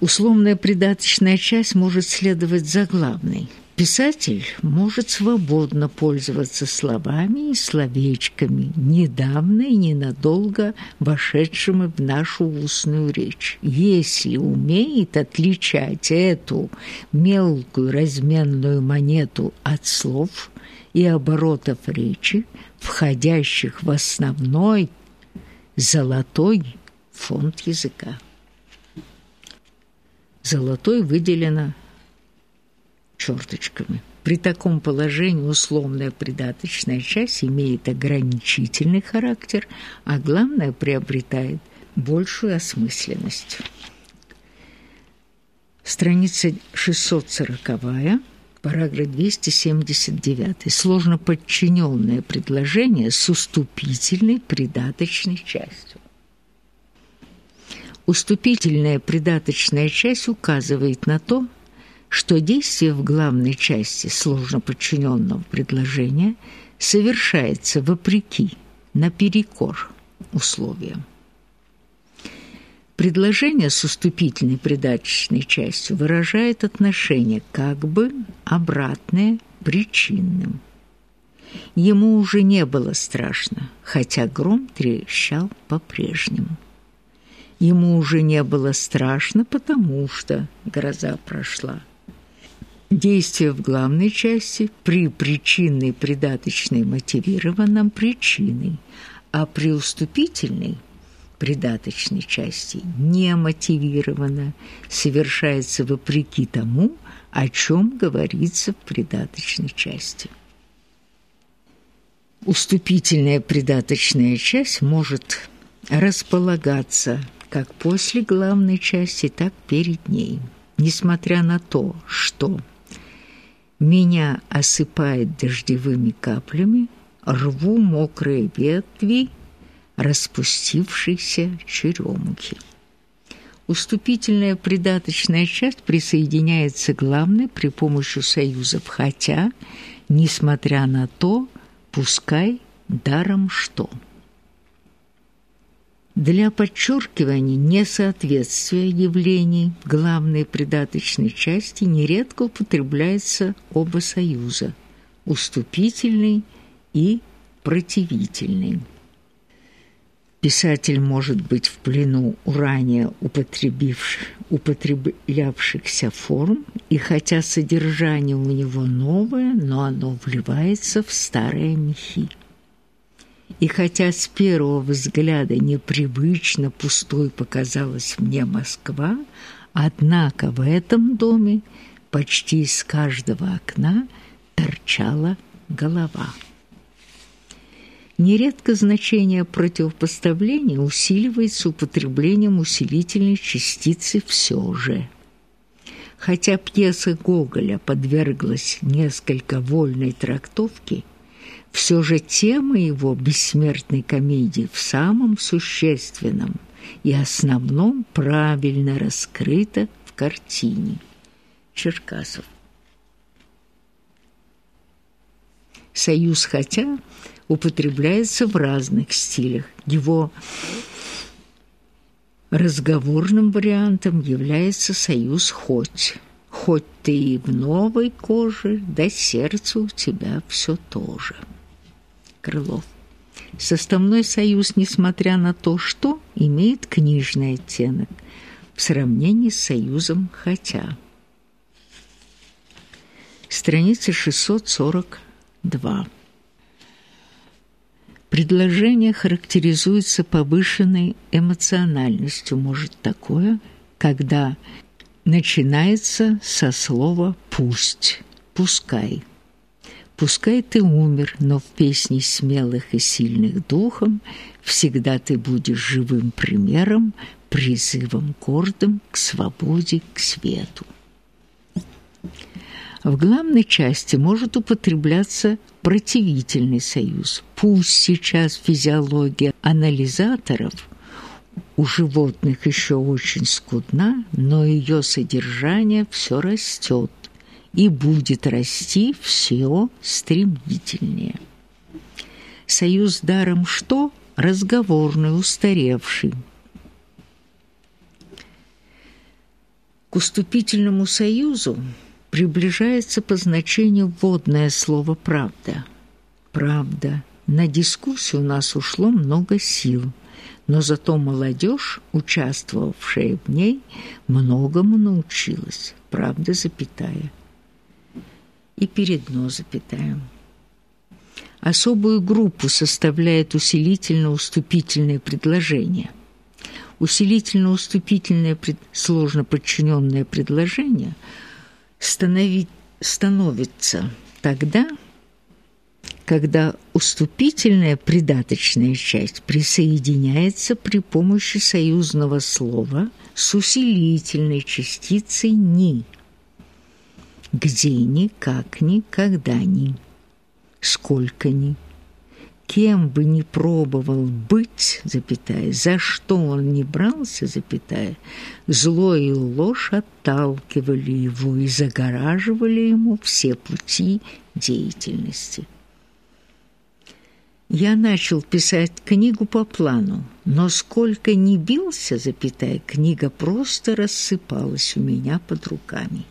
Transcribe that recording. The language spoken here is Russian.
Условная придаточная часть может следовать за главной. Писатель может свободно пользоваться словами и словечками, недавно и ненадолго вошедшими в нашу устную речь, если умеет отличать эту мелкую разменную монету от слов и оборотов речи, входящих в основной золотой фонд языка. Золотой выделено черточками. При таком положении условная придаточная часть имеет ограничительный характер, а главное приобретает большую осмысленность. Страница 640 параграф 279. Сложно подчиненное предложение с уступительной придаточной частью. Уступительная придаточная часть указывает на то, что действие в главной части сложно подчиненного предложения совершается вопреки, наперекор условиям. Предложение с уступительной придаточной частью выражает отношение как бы обратное причинным. Ему уже не было страшно, хотя гром трещал по-прежнему. Ему уже не было страшно, потому что гроза прошла. Действие в главной части при причинной придаточной мотивированном причиной, а при уступительной придаточной части не мотивировано, совершается вопреки тому, о чем говорится в придаточной части. Уступительная придаточная часть может располагаться как после главной части, так перед ней, несмотря на то, что меня осыпает дождевыми каплями, рву мокрые ветви распустившейся черемухи. Уступительная придаточная часть присоединяется к главной при помощи союзов, хотя, несмотря на то, пускай даром что – для подчеркивания несоответствия явлений главной придаточной части нередко употребляются оба союза – уступительный и противительный. Писатель может быть в плену у ранее употреблявшихся форм, и хотя содержание у него новое, но оно вливается в старые мехи. И хотя с первого взгляда непривычно пустой показалась мне Москва, однако в этом доме почти из каждого окна торчала голова. Нередко значение противопоставления усиливается употреблением усилительной частицы «все же». Хотя пьеса Гоголя подверглась несколько вольной трактовке, все же тема его бессмертной комедии в самом существенном и основном правильно раскрыта в картине. Черкасов. Союз «хотя» употребляется в разных стилях. Его разговорным вариантом является союз «хоть». Хоть ты и в новой коже, да сердце у тебя все то же. Крылов. Составной союз, несмотря на то, что имеет книжный оттенок в сравнении с союзом «хотя». Страница 642. Предложение характеризуется повышенной эмоциональностью. Может такое, когда начинается со слова «пусть», «пускай». Пускай ты умер, но в песне смелых и сильных духом всегда ты будешь живым примером, призывом гордым к свободе, к свету. В главной части может употребляться противительный союз. Пусть сейчас физиология анализаторов у животных еще очень скудна, но ее содержание все растет и будет расти все стремительнее. Союз даром что? Разговорный, устаревший. К уступительному союзу приближается по значению вводное слово «правда». Правда. На дискуссию у нас ушло много сил, но зато молодежь, участвовавшая в ней, многому научилась. Правда, запятая. И перед «но» запятая. Особую группу составляет усилительно-уступительное предложение. Усилительно-уступительное сложно подчиненное предложение становит, становится тогда, когда уступительная придаточная часть присоединяется при помощи союзного слова с усилительной частицей «ни». Где ни, как ни, ни, сколько ни. Кем бы ни пробовал быть, запятая, за что он не брался, запятая, зло и ложь отталкивали его и загораживали ему все пути деятельности. Я начал писать книгу по плану, но сколько ни бился, запятая, книга просто рассыпалась у меня под руками.